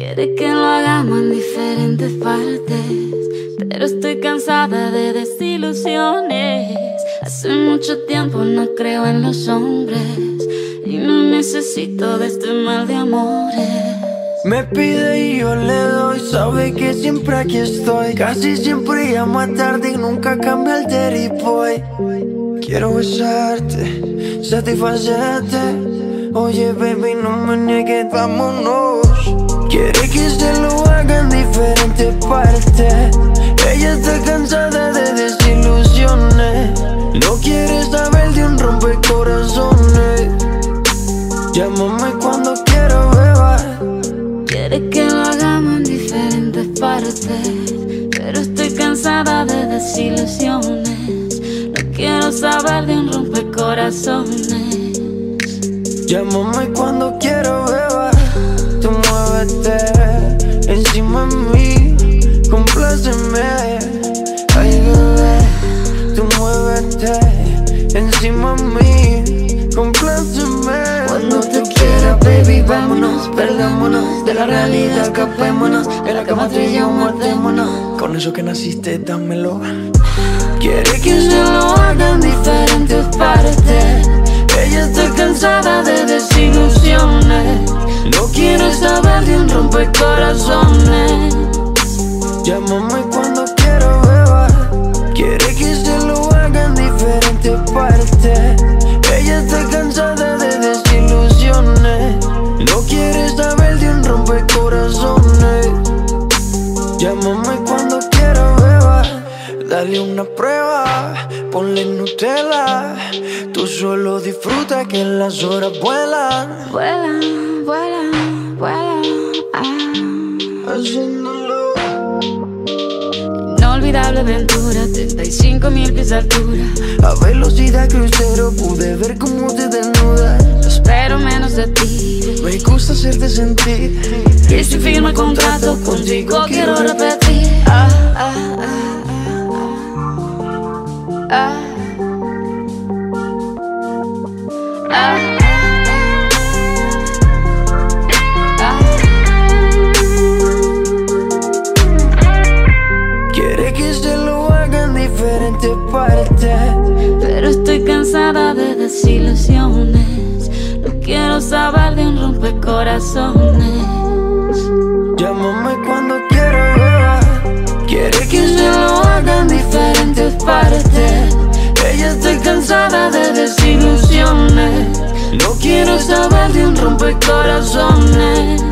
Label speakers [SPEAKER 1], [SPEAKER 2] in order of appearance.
[SPEAKER 1] Quiere que lo hagamos en diferentes partes, pero estoy cansada de desilusiones. Hace mucho tiempo no creo en los hombres y no necesito de este mal de amores.
[SPEAKER 2] Me pide y yo le doy, sabe que siempre aquí estoy. Casi siempre llamo a tarde y nunca cambia el Terry boy. Quiero besarte, satisfacerte. Oye, baby, no me niegues, vámonos. Ella está cansada de desilusiones. No quiere saber de un rompecorazones. Llámame cuando quiero
[SPEAKER 1] Quiere que lo hagamos en diferentes partes, pero estoy cansada de desilusiones. No quiero saber de un rompecorazones.
[SPEAKER 2] Llámame cuando quiero beber, muévete encima de mí, compláceme.
[SPEAKER 1] Cuando te quiera, baby, vámonos, perdámonos de la realidad, escapémonos de la cama trilla muertémonos.
[SPEAKER 2] Con eso que naciste, dámelo.
[SPEAKER 1] Quiere que se lo haga en diferentes partes. Ella está cansada de desilusiones. No quiere saber de un rompecorazones.
[SPEAKER 2] Llámame Llámame cuando quiero beber. Dale una prueba, ponle Nutella. Tú solo disfruta que las horas vuelan.
[SPEAKER 1] Vuelan, vuelan, vuelan. Ah.
[SPEAKER 2] Haciéndolo.
[SPEAKER 1] Inolvidable aventura, 35 mil pies de altura.
[SPEAKER 2] A velocidad crucero pude ver cómo te desnudas.
[SPEAKER 1] Espero menos de ti.
[SPEAKER 2] Me gusta hacerte sentir.
[SPEAKER 1] Y si firmo el contrato contigo, quiero repetir. Ah, ah, ah, ah, ah. Ah, ah,
[SPEAKER 2] Quiere que se lo haga en diferentes partes.
[SPEAKER 1] Pero estoy cansada de desilusiones quiero saber de un rompecorazones.
[SPEAKER 2] Llámame cuando quieras. Quiere que se lo haga en diferentes partes. Ella está cansada de desilusiones. No quiero saber de un rompecorazones.